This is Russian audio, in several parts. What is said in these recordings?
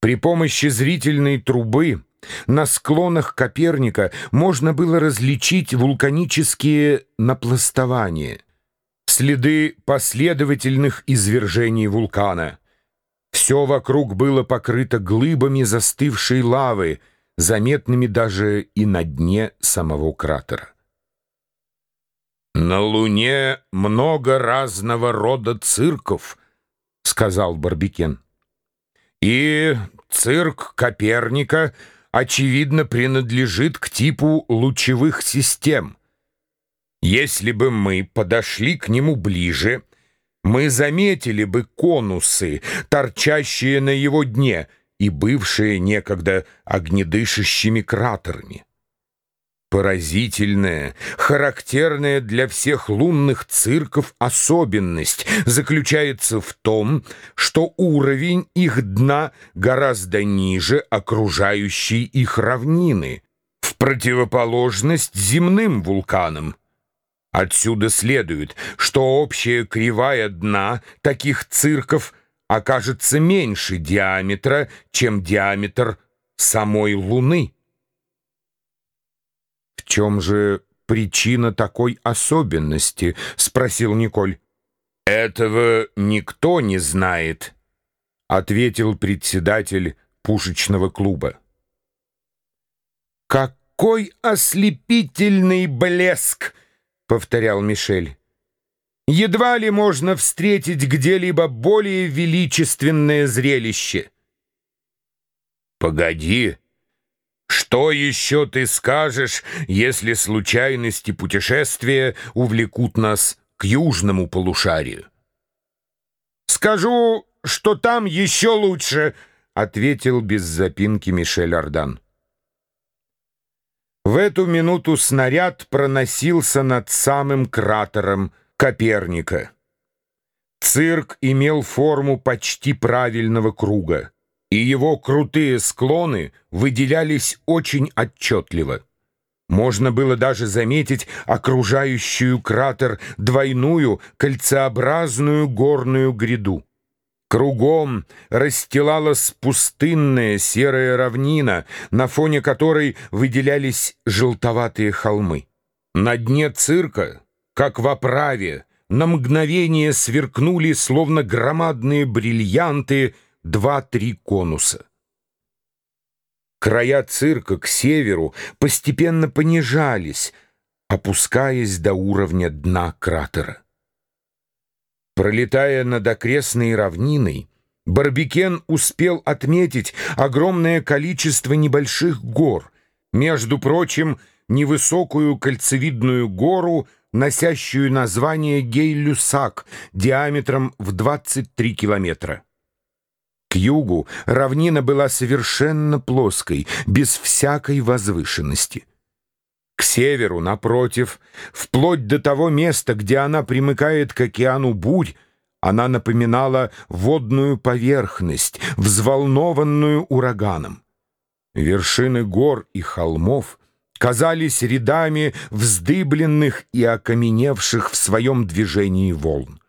При помощи зрительной трубы на склонах Коперника можно было различить вулканические напластования, следы последовательных извержений вулкана. Все вокруг было покрыто глыбами застывшей лавы, заметными даже и на дне самого кратера. «На Луне много разного рода цирков», — сказал Барбикен. «И цирк Коперника, очевидно, принадлежит к типу лучевых систем. Если бы мы подошли к нему ближе, мы заметили бы конусы, торчащие на его дне и бывшие некогда огнедышащими кратерами. Поразительная, характерная для всех лунных цирков особенность заключается в том, что уровень их дна гораздо ниже окружающей их равнины, в противоположность земным вулканам. Отсюда следует, что общая кривая дна таких цирков окажется меньше диаметра, чем диаметр самой Луны чем же причина такой особенности?» — спросил Николь. «Этого никто не знает», — ответил председатель пушечного клуба. «Какой ослепительный блеск!» — повторял Мишель. «Едва ли можно встретить где-либо более величественное зрелище». «Погоди!» Что еще ты скажешь, если случайности путешествия увлекут нас к южному полушарию? «Скажу, что там еще лучше», — ответил без запинки Мишель Ардан. В эту минуту снаряд проносился над самым кратером Коперника. Цирк имел форму почти правильного круга и его крутые склоны выделялись очень отчетливо. Можно было даже заметить окружающую кратер двойную кольцеобразную горную гряду. Кругом расстилалась пустынная серая равнина, на фоне которой выделялись желтоватые холмы. На дне цирка, как в оправе, на мгновение сверкнули, словно громадные бриллианты, два-три конуса. Края цирка к северу постепенно понижались, опускаясь до уровня дна кратера. Пролетая над окрестной равниной, Барбикен успел отметить огромное количество небольших гор, между прочим, невысокую кольцевидную гору, носящую название Гей-Люсак диаметром в 23 километра. К югу равнина была совершенно плоской, без всякой возвышенности. К северу, напротив, вплоть до того места, где она примыкает к океану бурь, она напоминала водную поверхность, взволнованную ураганом. Вершины гор и холмов казались рядами вздыбленных и окаменевших в своем движении волн.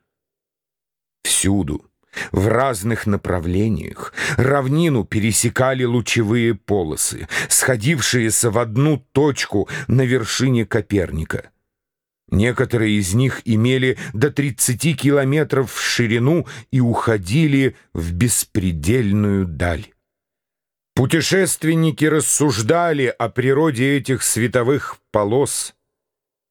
Всюду, в разных направлениях равнину пересекали лучевые полосы, сходившиеся в одну точку на вершине Коперника. Некоторые из них имели до 30 километров в ширину и уходили в беспредельную даль. Путешественники рассуждали о природе этих световых полос,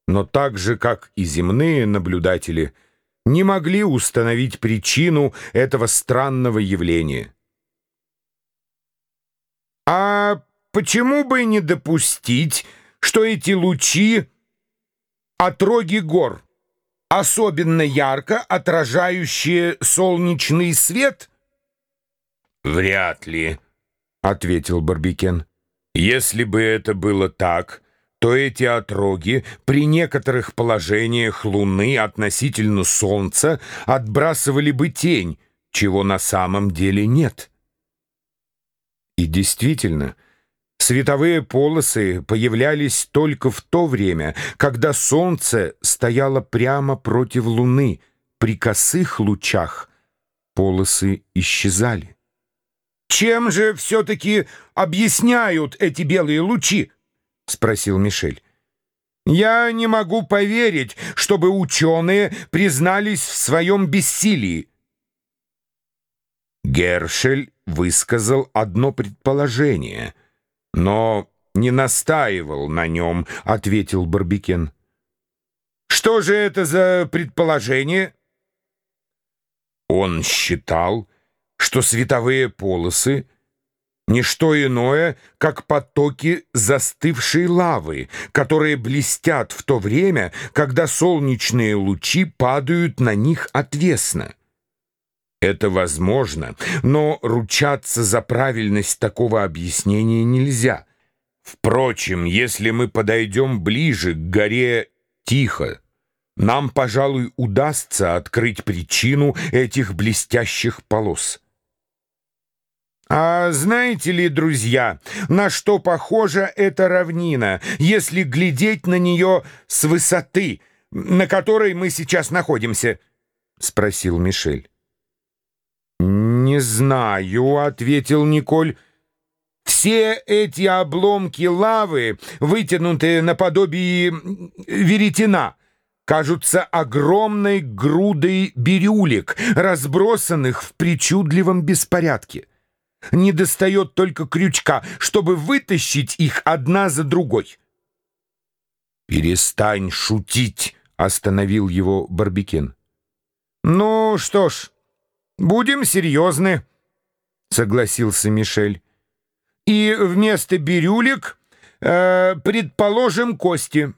но так же, как и земные наблюдатели – не могли установить причину этого странного явления. А почему бы не допустить, что эти лучи — отроги гор, особенно ярко отражающие солнечный свет? «Вряд ли», — ответил Барбикен. «Если бы это было так...» то эти отроги при некоторых положениях Луны относительно Солнца отбрасывали бы тень, чего на самом деле нет. И действительно, световые полосы появлялись только в то время, когда Солнце стояло прямо против Луны. При косых лучах полосы исчезали. Чем же все-таки объясняют эти белые лучи? — спросил Мишель. Я не могу поверить, чтобы ученые признались в своем бессилии. Гершель высказал одно предположение, но не настаивал на нем, — ответил Барбикен. Что же это за предположение? Он считал, что световые полосы — не что иное, как потоки застывшей лавы, которые блестят в то время, когда солнечные лучи падают на них отвесно. Это возможно, но ручаться за правильность такого объяснения нельзя. Впрочем, если мы подойдем ближе к горе Тихо, нам, пожалуй, удастся открыть причину этих блестящих полос. Знаете ли, друзья, на что похожа эта равнина, если глядеть на нее с высоты, на которой мы сейчас находимся? — спросил Мишель. «Не знаю», — ответил Николь. «Все эти обломки лавы, вытянутые наподобие веретена, кажутся огромной грудой бирюлек, разбросанных в причудливом беспорядке. Не достает только крючка, чтобы вытащить их одна за другой». «Перестань шутить», — остановил его Барбикен. «Ну что ж...» «Будем серьезны», — согласился Мишель. «И вместо бирюлек э, предположим кости.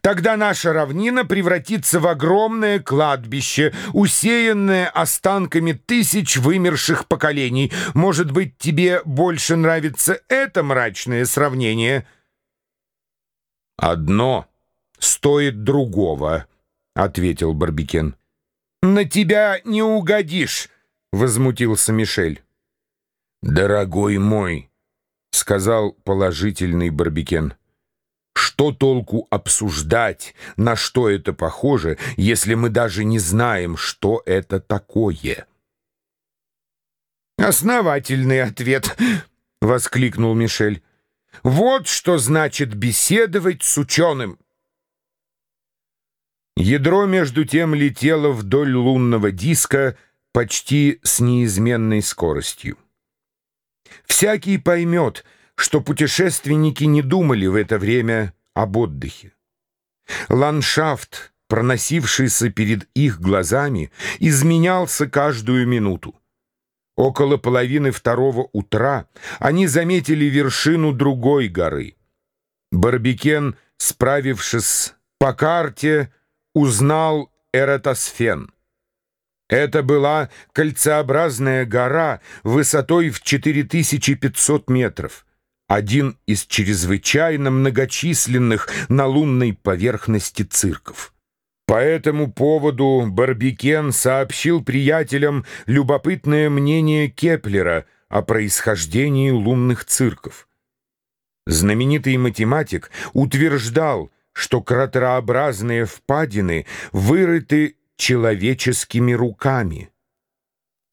Тогда наша равнина превратится в огромное кладбище, усеянное останками тысяч вымерших поколений. Может быть, тебе больше нравится это мрачное сравнение?» «Одно стоит другого», — ответил Барбикен. «На тебя не угодишь!» — возмутился Мишель. «Дорогой мой!» — сказал положительный Барбикен. «Что толку обсуждать, на что это похоже, если мы даже не знаем, что это такое?» «Основательный ответ!» — воскликнул Мишель. «Вот что значит беседовать с ученым!» Ядро, между тем, летело вдоль лунного диска почти с неизменной скоростью. Всякий поймет, что путешественники не думали в это время об отдыхе. Ландшафт, проносившийся перед их глазами, изменялся каждую минуту. Около половины второго утра они заметили вершину другой горы. Барбикен, справившись по карте, узнал Эратосфен. Это была кольцеобразная гора высотой в 4500 метров, один из чрезвычайно многочисленных на лунной поверхности цирков. По этому поводу Барбикен сообщил приятелям любопытное мнение Кеплера о происхождении лунных цирков. Знаменитый математик утверждал, что кратерообразные впадины вырыты человеческими руками.